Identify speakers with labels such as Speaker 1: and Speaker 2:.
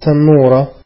Speaker 1: تنورة.